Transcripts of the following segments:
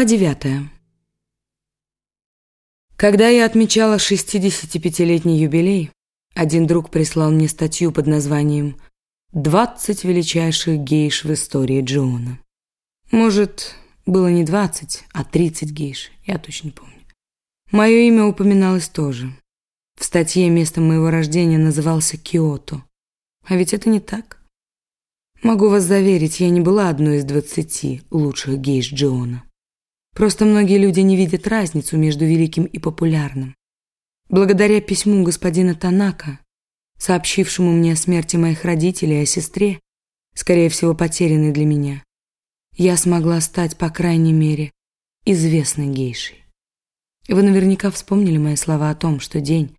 Глава девятая. Когда я отмечала 65-летний юбилей, один друг прислал мне статью под названием «20 величайших гейш в истории Джона». Может, было не 20, а 30 гейш, я точно не помню. Мое имя упоминалось тоже. В статье местом моего рождения назывался Киото. А ведь это не так. Могу вас заверить, я не была одной из 20 лучших гейш Джона. Просто многие люди не видят разницу между великим и популярным. Благодаря письму господина Танака, сообщившему мне о смерти моих родителей и о сестре, скорее всего, потерянной для меня, я смогла стать, по крайней мере, известной гейшей. Вы наверняка вспомнили мои слова о том, что день,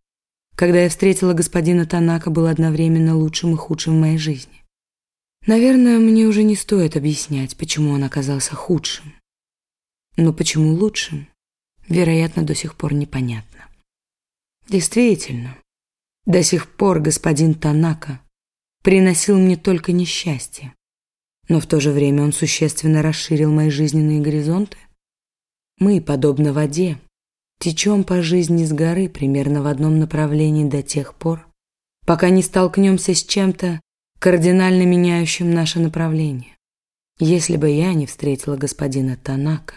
когда я встретила господина Танака, был одновременно лучшим и худшим в моей жизни. Наверное, мне уже не стоит объяснять, почему он оказался худшим. Но почему лучшим, вероятно, до сих пор непонятно. Действительно, до сих пор господин Танака приносил мне только несчастье, но в то же время он существенно расширил мои жизненные горизонты. Мы, подобно воде, течем по жизни с горы примерно в одном направлении до тех пор, пока не столкнемся с чем-то, кардинально меняющим наше направление. Если бы я не встретила господина Танака,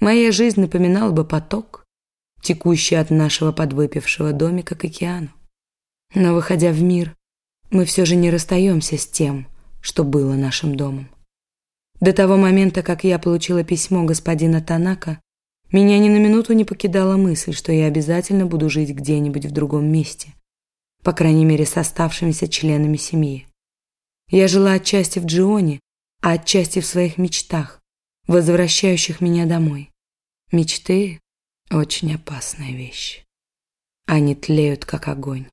Моя жизнь напоминала бы поток, текущий от нашего подвыпившего домика к океану. Но, выходя в мир, мы все же не расстаемся с тем, что было нашим домом. До того момента, как я получила письмо господина Танака, меня ни на минуту не покидала мысль, что я обязательно буду жить где-нибудь в другом месте, по крайней мере с оставшимися членами семьи. Я жила отчасти в Джионе, а отчасти в своих мечтах, возвращающих меня домой. Мечты – очень опасная вещь. Они тлеют, как огонь,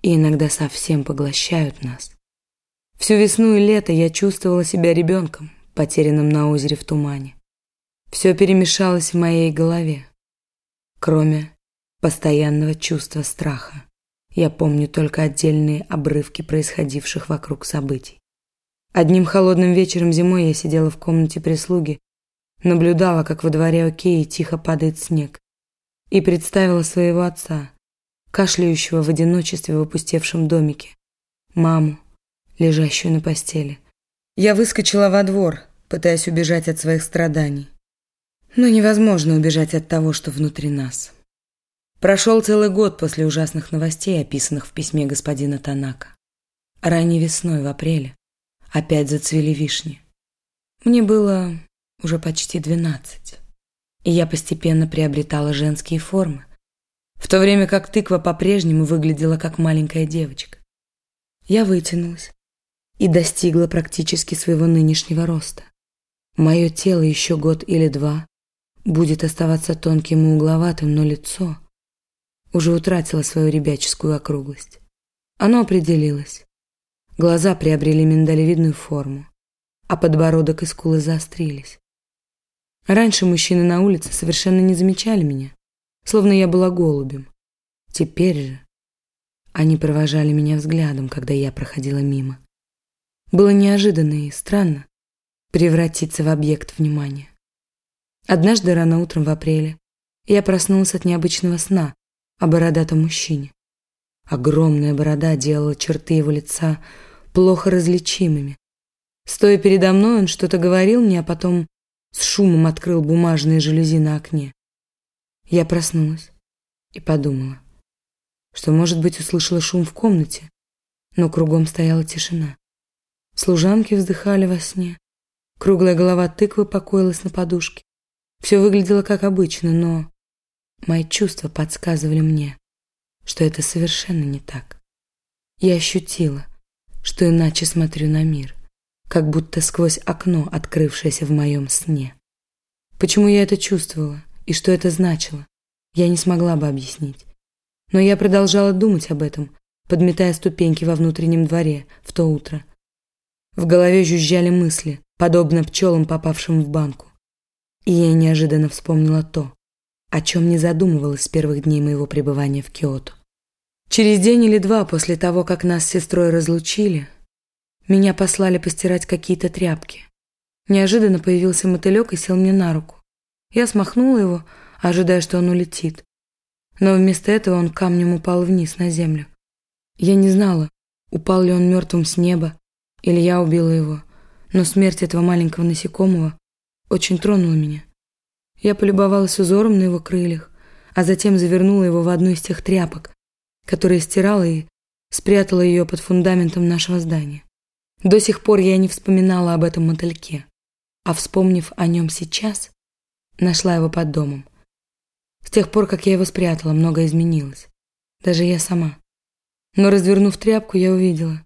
и иногда совсем поглощают нас. Всю весну и лето я чувствовала себя ребенком, потерянным на озере в тумане. Все перемешалось в моей голове, кроме постоянного чувства страха. Я помню только отдельные обрывки происходивших вокруг событий. Одним холодным вечером зимой я сидела в комнате прислуги наблюдала, как во дворе Океи тихо падает снег, и представила своего отца, кашляющего в одиночестве в опустевшем домике, маму, лежащую на постели. Я выскочила во двор, пытаясь убежать от своих страданий. Но невозможно убежать от того, что внутри нас. Прошел целый год после ужасных новостей, описанных в письме господина Танака. Ранней весной, в апреле, опять зацвели вишни. Мне было уже почти двенадцать, и я постепенно приобретала женские формы, в то время как тыква по-прежнему выглядела как маленькая девочка. Я вытянулась и достигла практически своего нынешнего роста. Мое тело еще год или два будет оставаться тонким и угловатым, но лицо уже утратило свою ребяческую округлость. Оно определилось. Глаза приобрели миндалевидную форму, а подбородок и скулы заострились. Раньше мужчины на улице совершенно не замечали меня, словно я была голубем. Теперь же они провожали меня взглядом, когда я проходила мимо. Было неожиданно и странно превратиться в объект внимания. Однажды рано утром в апреле я проснулась от необычного сна о бородатом мужчине. Огромная борода делала черты его лица плохо различимыми. Стоя передо мной, он что-то говорил мне, а потом с шумом открыл бумажные жалюзи на окне. Я проснулась и подумала, что, может быть, услышала шум в комнате, но кругом стояла тишина. Служанки вздыхали во сне, круглая голова тыквы покоилась на подушке. Все выглядело как обычно, но мои чувства подсказывали мне, что это совершенно не так. Я ощутила, что иначе смотрю на мир – как будто сквозь окно, открывшееся в моем сне. Почему я это чувствовала и что это значило, я не смогла бы объяснить. Но я продолжала думать об этом, подметая ступеньки во внутреннем дворе в то утро. В голове жужжали мысли, подобно пчелам, попавшим в банку. И я неожиданно вспомнила то, о чем не задумывалась с первых дней моего пребывания в Киото. Через день или два после того, как нас с сестрой разлучили, меня послали постирать какие-то тряпки. Неожиданно появился мотылек и сел мне на руку. Я смахнула его, ожидая, что он улетит. Но вместо этого он камнем упал вниз на землю. Я не знала, упал ли он мертвым с неба, или я убила его, но смерть этого маленького насекомого очень тронула меня. Я полюбовалась узором на его крыльях, а затем завернула его в одну из тех тряпок, которые стирала и спрятала ее под фундаментом нашего здания. До сих пор я не вспоминала об этом мотыльке, а вспомнив о нем сейчас, нашла его под домом. С тех пор, как я его спрятала, многое изменилось. Даже я сама. Но развернув тряпку, я увидела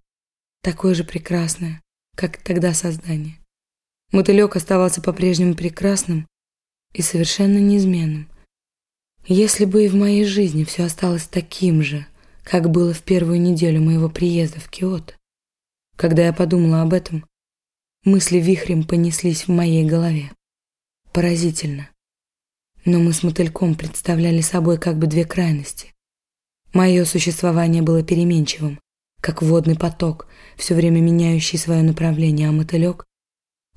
такое же прекрасное, как тогда создание. Мотылек оставался по-прежнему прекрасным и совершенно неизменным. Если бы и в моей жизни все осталось таким же, как было в первую неделю моего приезда в Киото, когда я подумала об этом, мысли вихрем понеслись в моей голове. Поразительно. Но мы с мотыльком представляли собой как бы две крайности. Мое существование было переменчивым, как водный поток, все время меняющий свое направление, а мотылек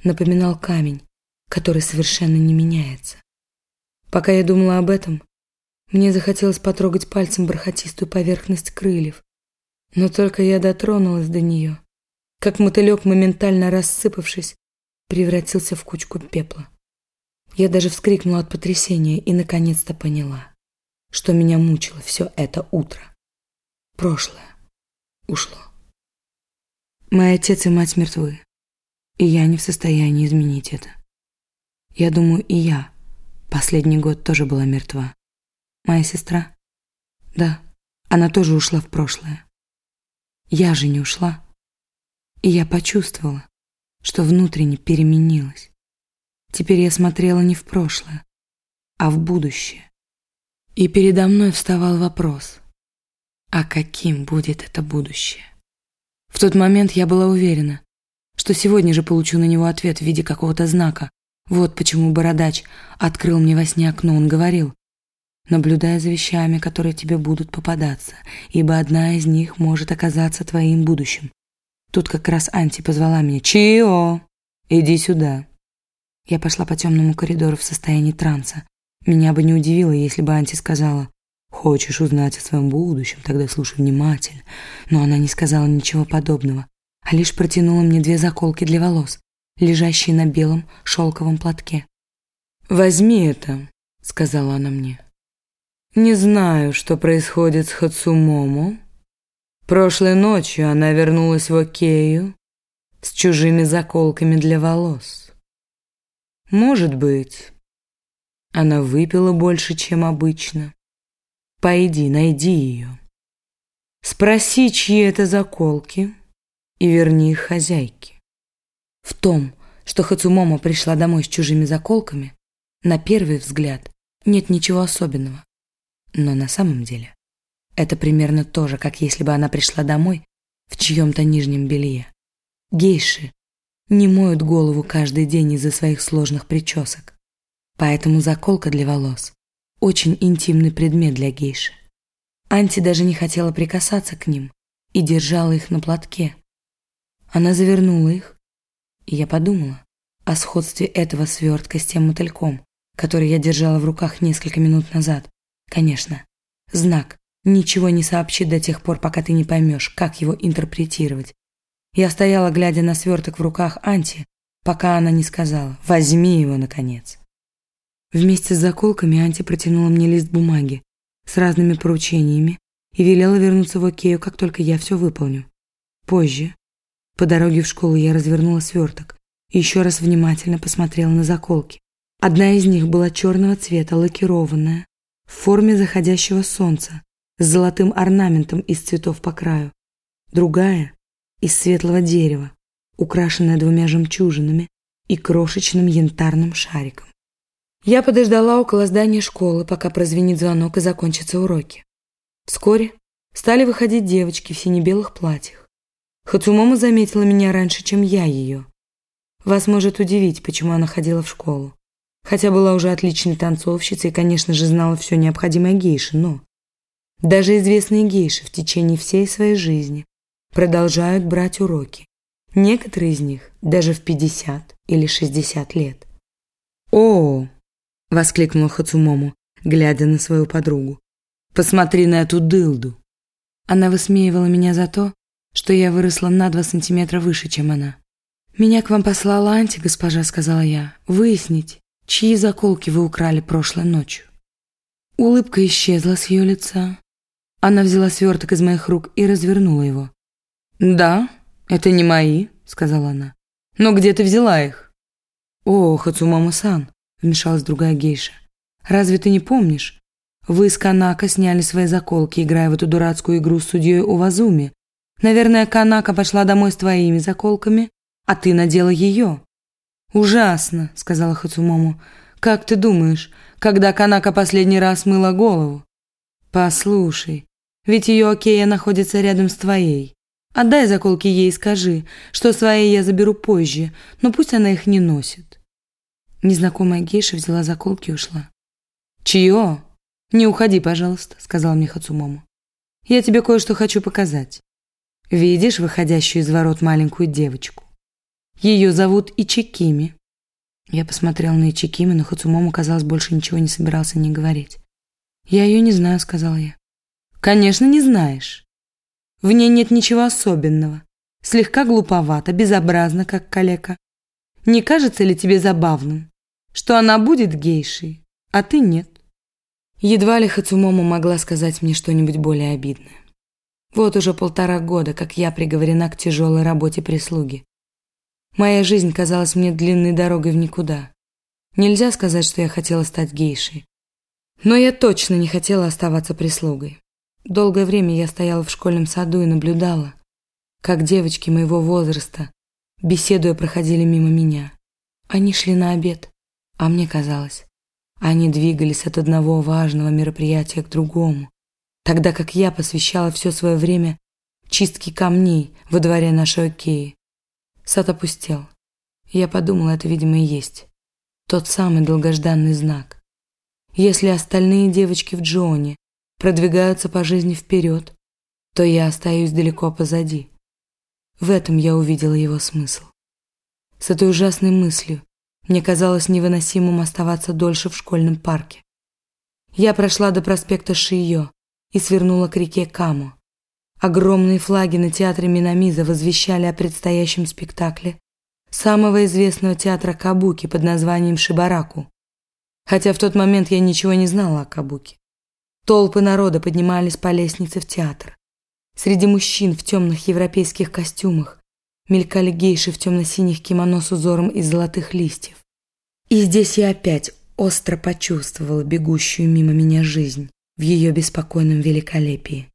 напоминал камень, который совершенно не меняется. Пока я думала об этом, мне захотелось потрогать пальцем бархатистую поверхность крыльев, но только я дотронулась до нее, как мотылек, моментально рассыпавшись, превратился в кучку пепла. Я даже вскрикнула от потрясения и наконец-то поняла, что меня мучило все это утро. Прошлое ушло. Мой отец и мать мертвы, и я не в состоянии изменить это. Я думаю, и я последний год тоже была мертва. Моя сестра? Да, она тоже ушла в прошлое. Я же не ушла. И я почувствовала, что внутренне переменилась. Теперь я смотрела не в прошлое, а в будущее. И передо мной вставал вопрос, а каким будет это будущее? В тот момент я была уверена, что сегодня же получу на него ответ в виде какого-то знака. Вот почему бородач открыл мне во сне окно, он говорил, наблюдая за вещами, которые тебе будут попадаться, ибо одна из них может оказаться твоим будущим. Тут как раз Анти позвала меня. «Чио, иди сюда». Я пошла по темному коридору в состоянии транса. Меня бы не удивило, если бы Анти сказала «Хочешь узнать о своем будущем, тогда слушай внимательно». Но она не сказала ничего подобного, а лишь протянула мне две заколки для волос, лежащие на белом шелковом платке. «Возьми это», — сказала она мне. «Не знаю, что происходит с Хацумомо, Прошлой ночью она вернулась в Окею с чужими заколками для волос. Может быть, она выпила больше, чем обычно. Пойди, найди ее. Спроси, чьи это заколки, и верни их хозяйке. В том, что Хацумомо пришла домой с чужими заколками, на первый взгляд нет ничего особенного. Но на самом деле это примерно то же, как если бы она пришла домой в чьем-то нижнем белье. Гейши не моют голову каждый день из-за своих сложных причесок. Поэтому заколка для волос – очень интимный предмет для гейши. Анти даже не хотела прикасаться к ним и держала их на платке. Она завернула их, и я подумала о сходстве этого свертка с тем мотыльком, который я держала в руках несколько минут назад. Конечно, знак, Ничего не сообщит до тех пор, пока ты не поймешь, как его интерпретировать. Я стояла, глядя на сверток в руках Анти, пока она не сказала «возьми его, наконец». Вместе с заколками Анти протянула мне лист бумаги с разными поручениями и велела вернуться в Окею, как только я все выполню. Позже, по дороге в школу, я развернула сверток и еще раз внимательно посмотрела на заколки. Одна из них была черного цвета, лакированная, в форме заходящего солнца, с золотым орнаментом из цветов по краю, другая — из светлого дерева, украшенная двумя жемчужинами и крошечным янтарным шариком. Я подождала около здания школы, пока прозвенит звонок и закончатся уроки. Вскоре стали выходить девочки в сине-белых платьях. Хацумомо заметила меня раньше, чем я ее. Вас может удивить, почему она ходила в школу. Хотя была уже отличной танцовщицей и, конечно же, знала все необходимое гейше, но Даже известные гейши в течение всей своей жизни продолжают брать уроки. Некоторые из них даже в 50 или 60 лет. «О!» – воскликнул Хацумому, глядя на свою подругу. «Посмотри на эту дылду!» Она высмеивала меня за то, что я выросла на два сантиметра выше, чем она. «Меня к вам послала Анти, госпожа», — сказала я, — «выяснить, чьи заколки вы украли прошлой ночью». Улыбка исчезла с ее лица. Она взяла сверток из моих рук и развернула его. «Да, это не мои», — сказала она. «Но где ты взяла их?» «О, Хацумама-сан», — вмешалась другая гейша. «Разве ты не помнишь? Вы с Канака сняли свои заколки, играя в эту дурацкую игру с судьей Увазуми. Наверное, Канака пошла домой с твоими заколками, а ты надела ее». «Ужасно», — сказала Хацумому. «Как ты думаешь, когда Канака последний раз мыла голову?» «Послушай, ведь ее окея находится рядом с твоей. Отдай заколки ей и скажи, что свои я заберу позже, но пусть она их не носит». Незнакомая гейша взяла заколки и ушла. «Чье?» «Не уходи, пожалуйста», — сказал мне Хацумому. «Я тебе кое-что хочу показать. Видишь выходящую из ворот маленькую девочку? Ее зовут Ичикими». Я посмотрел на Ичикими, но Хацумому, казалось, больше ничего не собирался не говорить. «Я ее не знаю», — сказал я. «Конечно, не знаешь. В ней нет ничего особенного. Слегка глуповато, безобразно, как калека. Не кажется ли тебе забавным, что она будет гейшей, а ты нет?» Едва ли Хацумому могла сказать мне что-нибудь более обидное. Вот уже полтора года, как я приговорена к тяжелой работе прислуги. Моя жизнь казалась мне длинной дорогой в никуда. Нельзя сказать, что я хотела стать гейшей. Но я точно не хотела оставаться прислугой. Долгое время я стояла в школьном саду и наблюдала, как девочки моего возраста, беседуя, проходили мимо меня. Они шли на обед, а мне казалось, они двигались от одного важного мероприятия к другому, тогда как я посвящала все свое время чистке камней во дворе нашей Океи. Сад опустел. Я подумала, это, видимо, и есть тот самый долгожданный знак. Если остальные девочки в Джоне продвигаются по жизни вперед, то я остаюсь далеко позади. В этом я увидела его смысл. С этой ужасной мыслью мне казалось невыносимым оставаться дольше в школьном парке. Я прошла до проспекта Шиё и свернула к реке Камо. Огромные флаги на театре Минамиза возвещали о предстоящем спектакле самого известного театра Кабуки под названием Шибараку. Хотя в тот момент я ничего не знала о Кабуки. Толпы народа поднимались по лестнице в театр. Среди мужчин в темных европейских костюмах мелькали гейши в темно-синих кимоно с узором из золотых листьев. И здесь я опять остро почувствовала бегущую мимо меня жизнь в ее беспокойном великолепии.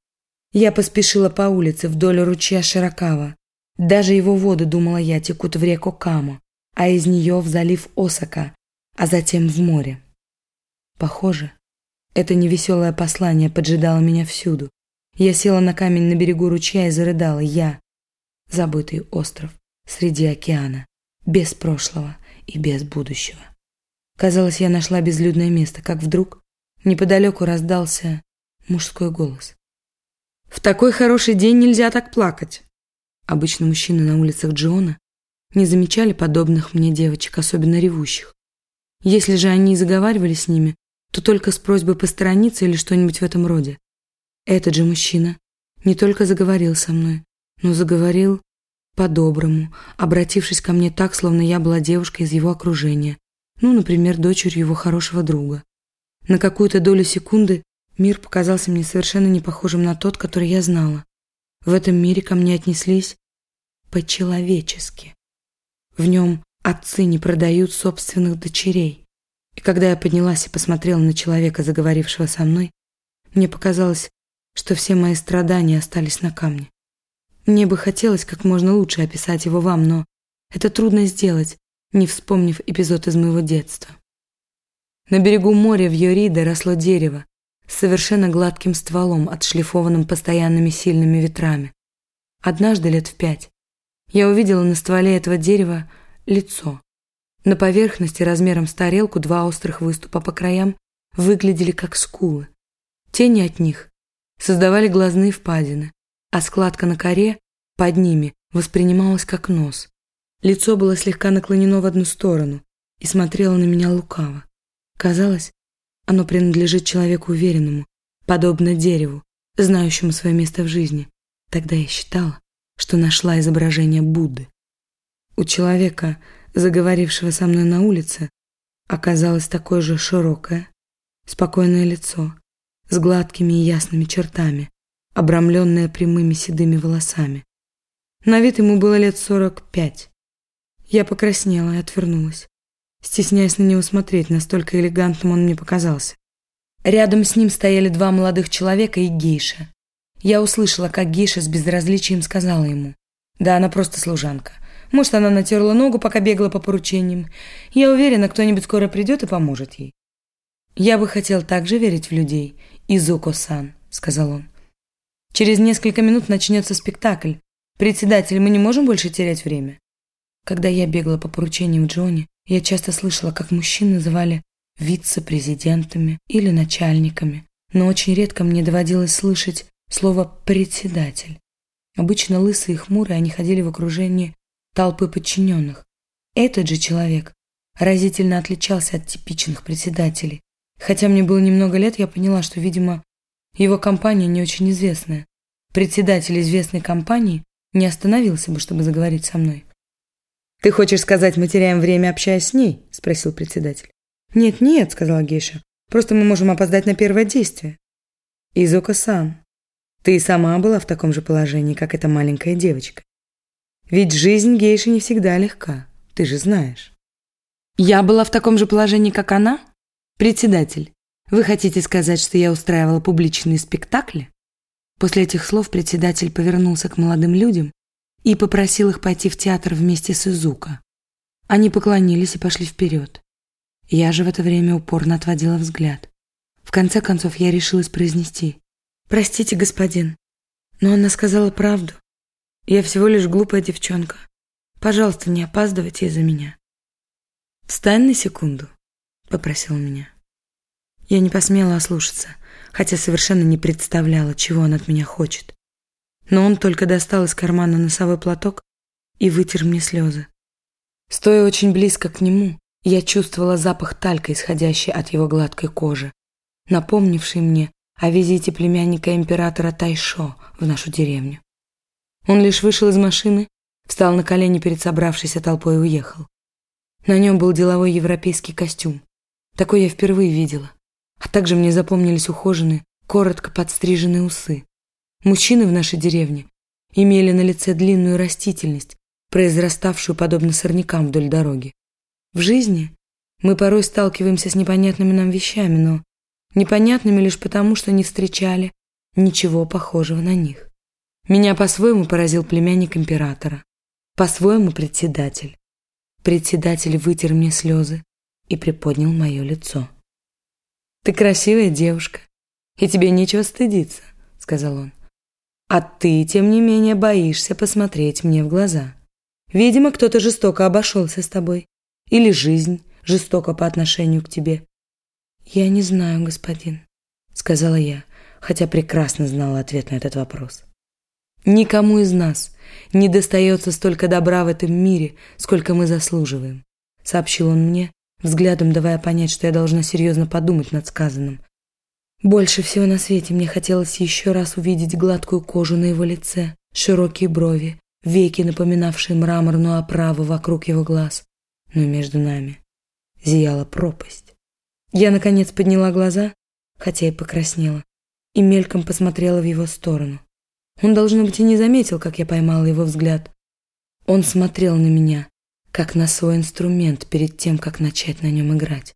Я поспешила по улице вдоль ручья Широкава. Даже его воды, думала я, текут в реку Камо, а из нее в залив Осака, а затем в море. Похоже, это невеселое послание поджидало меня всюду. Я села на камень на берегу ручья и зарыдала. Я, забытый остров среди океана, без прошлого и без будущего. Казалось, я нашла безлюдное место, как вдруг неподалеку раздался мужской голос. «В такой хороший день нельзя так плакать!» Обычно мужчины на улицах Джона не замечали подобных мне девочек, особенно ревущих. Если же они и заговаривали с ними, то только с просьбой посторониться или что-нибудь в этом роде. Этот же мужчина не только заговорил со мной, но заговорил по-доброму, обратившись ко мне так, словно я была девушкой из его окружения, ну, например, дочерью его хорошего друга. На какую-то долю секунды мир показался мне совершенно не похожим на тот, который я знала. В этом мире ко мне отнеслись по-человечески. В нем отцы не продают собственных дочерей. И когда я поднялась и посмотрела на человека, заговорившего со мной, мне показалось, что все мои страдания остались на камне. Мне бы хотелось как можно лучше описать его вам, но это трудно сделать, не вспомнив эпизод из моего детства. На берегу моря в Йориде росло дерево с совершенно гладким стволом, отшлифованным постоянными сильными ветрами. Однажды лет в пять я увидела на стволе этого дерева лицо. На поверхности размером с тарелку два острых выступа по краям выглядели как скулы. Тени от них создавали глазные впадины, а складка на коре под ними воспринималась как нос. Лицо было слегка наклонено в одну сторону и смотрело на меня лукаво. Казалось, оно принадлежит человеку уверенному, подобно дереву, знающему свое место в жизни. Тогда я считала, что нашла изображение Будды. У человека, заговорившего со мной на улице, оказалось такое же широкое, спокойное лицо с гладкими и ясными чертами, обрамленное прямыми седыми волосами. На вид ему было лет сорок пять. Я покраснела и отвернулась, стесняясь на него смотреть, настолько элегантным он мне показался. Рядом с ним стояли два молодых человека и гейша. Я услышала, как гейша с безразличием сказала ему. Да, она просто служанка. Может, она натерла ногу, пока бегала по поручениям. Я уверена, кто-нибудь скоро придет и поможет ей. «Я бы хотел также верить в людей, Изуко-сан», — сказал он. «Через несколько минут начнется спектакль. Председатель, мы не можем больше терять время?» Когда я бегала по поручениям Джонни, я часто слышала, как мужчин называли вице-президентами или начальниками, но очень редко мне доводилось слышать слово «председатель». Обычно лысые и хмурые они ходили в окружении толпы подчиненных. Этот же человек разительно отличался от типичных председателей. Хотя мне было немного лет, я поняла, что, видимо, его компания не очень известная. Председатель известной компании не остановился бы, чтобы заговорить со мной. «Ты хочешь сказать, мы теряем время, общаясь с ней?» – спросил председатель. «Нет-нет», – сказала Гейша. «Просто мы можем опоздать на первое действие». «Изока-сан, ты сама была в таком же положении, как эта маленькая девочка. Ведь жизнь гейши не всегда легка, ты же знаешь». «Я была в таком же положении, как она? Председатель, вы хотите сказать, что я устраивала публичные спектакли?» После этих слов председатель повернулся к молодым людям и попросил их пойти в театр вместе с Изука. Они поклонились и пошли вперед. Я же в это время упорно отводила взгляд. В конце концов я решилась произнести. «Простите, господин, но она сказала правду. Я всего лишь глупая девчонка. Пожалуйста, не опаздывайте из-за меня». «Встань на секунду», — попросил меня. Я не посмела ослушаться, хотя совершенно не представляла, чего он от меня хочет. Но он только достал из кармана носовой платок и вытер мне слезы. Стоя очень близко к нему, я чувствовала запах талька, исходящий от его гладкой кожи, напомнивший мне о визите племянника императора Тайшо в нашу деревню. Он лишь вышел из машины, встал на колени перед собравшейся толпой и уехал. На нем был деловой европейский костюм. Такой я впервые видела. А также мне запомнились ухоженные, коротко подстриженные усы. Мужчины в нашей деревне имели на лице длинную растительность, произраставшую подобно сорнякам вдоль дороги. В жизни мы порой сталкиваемся с непонятными нам вещами, но непонятными лишь потому, что не встречали ничего похожего на них. Меня по-своему поразил племянник императора, по-своему председатель. Председатель вытер мне слезы и приподнял мое лицо. «Ты красивая девушка, и тебе нечего стыдиться», — сказал он. «А ты, тем не менее, боишься посмотреть мне в глаза. Видимо, кто-то жестоко обошелся с тобой. Или жизнь жестоко по отношению к тебе? Я не знаю, господин, сказала я, хотя прекрасно знала ответ на этот вопрос. Никому из нас не достается столько добра в этом мире, сколько мы заслуживаем, сообщил он мне, взглядом давая понять, что я должна серьезно подумать над сказанным. Больше всего на свете мне хотелось еще раз увидеть гладкую кожу на его лице, широкие брови, веки, напоминавшие мраморную оправу вокруг его глаз, но между нами зияла пропасть. Я, наконец, подняла глаза, хотя и покраснела, и мельком посмотрела в его сторону. Он, должно быть, и не заметил, как я поймала его взгляд. Он смотрел на меня, как на свой инструмент перед тем, как начать на нем играть,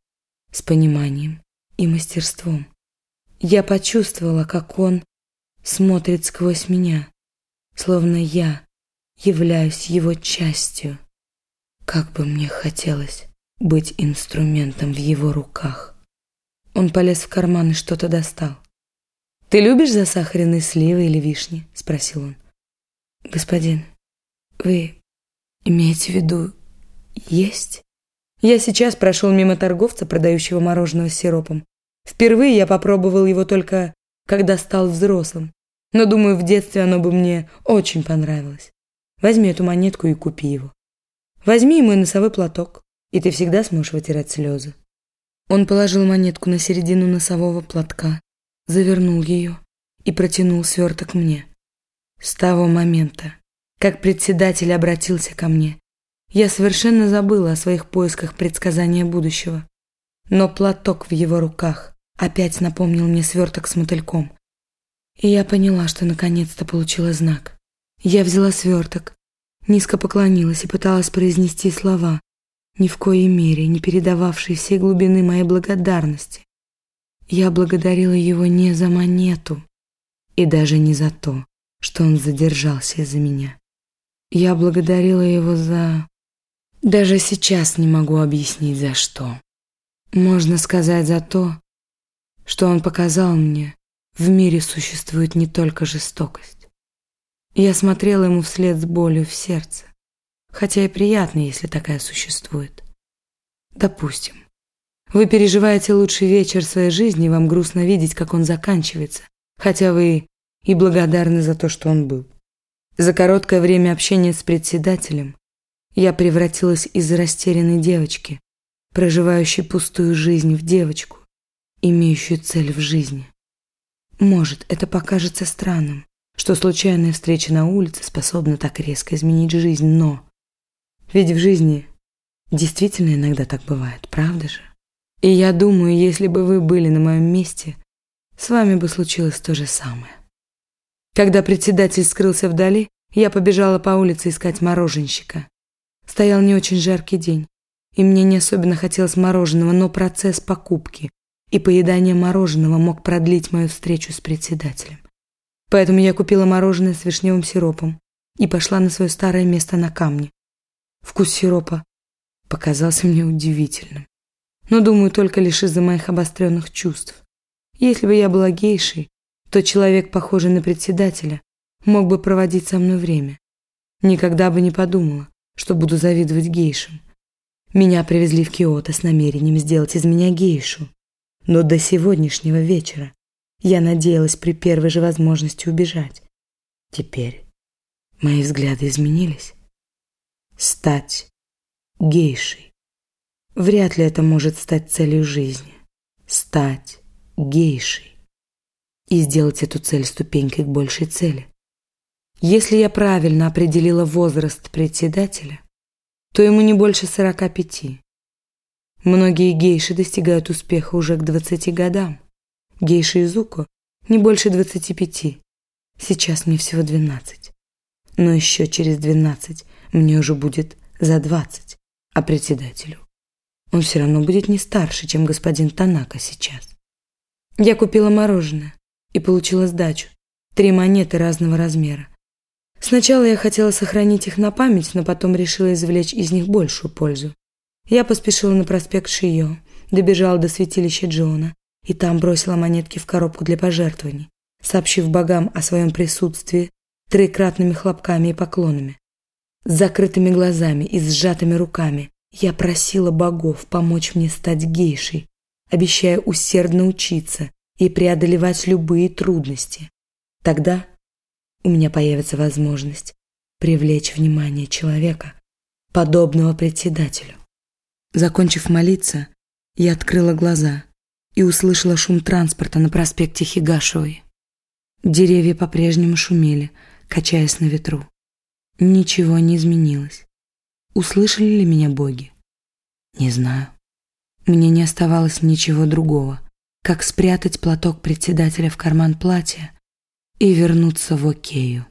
с пониманием и мастерством. Я почувствовала, как он смотрит сквозь меня, словно я являюсь его частью. Как бы мне хотелось быть инструментом в его руках. Он полез в карман и что-то достал. «Ты любишь засахаренные сливы или вишни?» – спросил он. «Господин, вы имеете в виду есть?» Я сейчас прошел мимо торговца, продающего мороженое с сиропом. Впервые я попробовал его только когда стал взрослым. Но, думаю, в детстве оно бы мне очень понравилось. Возьми эту монетку и купи его. Возьми мой носовой платок, и ты всегда сможешь вытирать слезы. Он положил монетку на середину носового платка, завернул ее и протянул сверток мне. С того момента, как председатель обратился ко мне, я совершенно забыла о своих поисках предсказания будущего. Но платок в его руках опять напомнил мне сверток с мотыльком. И я поняла, что наконец-то получила знак. Я взяла сверток, низко поклонилась и пыталась произнести слова, ни в коей мере не передававшие всей глубины моей благодарности. Я благодарила его не за монету и даже не за то, что он задержался из-за меня. Я благодарила его за... Даже сейчас не могу объяснить, за что. Можно сказать за то, что он показал мне, в мире существует не только жестокость. Я смотрела ему вслед с болью в сердце, хотя и приятно, если такая существует. Допустим, вы переживаете лучший вечер своей жизни, и вам грустно видеть, как он заканчивается, хотя вы и благодарны за то, что он был. За короткое время общения с председателем я превратилась из растерянной девочки проживающий пустую жизнь в девочку, имеющую цель в жизни. Может, это покажется странным, что случайная встреча на улице способна так резко изменить жизнь, но... Ведь в жизни действительно иногда так бывает, правда же? И я думаю, если бы вы были на моем месте, с вами бы случилось то же самое. Когда председатель скрылся вдали, я побежала по улице искать мороженщика. Стоял не очень жаркий день и мне не особенно хотелось мороженого, но процесс покупки и поедания мороженого мог продлить мою встречу с председателем. Поэтому я купила мороженое с вишневым сиропом и пошла на свое старое место на камне. Вкус сиропа показался мне удивительным, но, думаю, только лишь из-за моих обостренных чувств. Если бы я была гейшей, то человек, похожий на председателя, мог бы проводить со мной время. Никогда бы не подумала, что буду завидовать гейшам. Меня привезли в Киото с намерением сделать из меня гейшу. Но до сегодняшнего вечера я надеялась при первой же возможности убежать. Теперь мои взгляды изменились. Стать гейшей. Вряд ли это может стать целью жизни. Стать гейшей. И сделать эту цель ступенькой к большей цели. Если я правильно определила возраст председателя, то ему не больше сорока пяти. Многие гейши достигают успеха уже к двадцати годам. Гейши Изуко не больше двадцати пяти. Сейчас мне всего двенадцать. Но еще через двенадцать мне уже будет за двадцать, а председателю он все равно будет не старше, чем господин Танака сейчас. Я купила мороженое и получила сдачу. Три монеты разного размера. Сначала я хотела сохранить их на память, но потом решила извлечь из них большую пользу. Я поспешила на проспект Шио, добежала до святилища Джона и там бросила монетки в коробку для пожертвований, сообщив богам о своем присутствии трикратными хлопками и поклонами. С закрытыми глазами и сжатыми руками я просила богов помочь мне стать гейшей, обещая усердно учиться и преодолевать любые трудности. Тогда у меня появится возможность привлечь внимание человека, подобного председателю. Закончив молиться, я открыла глаза и услышала шум транспорта на проспекте Хигашуи. Деревья по-прежнему шумели, качаясь на ветру. Ничего не изменилось. Услышали ли меня боги? Не знаю. Мне не оставалось ничего другого, как спрятать платок председателя в карман платья и вернуться в Окею.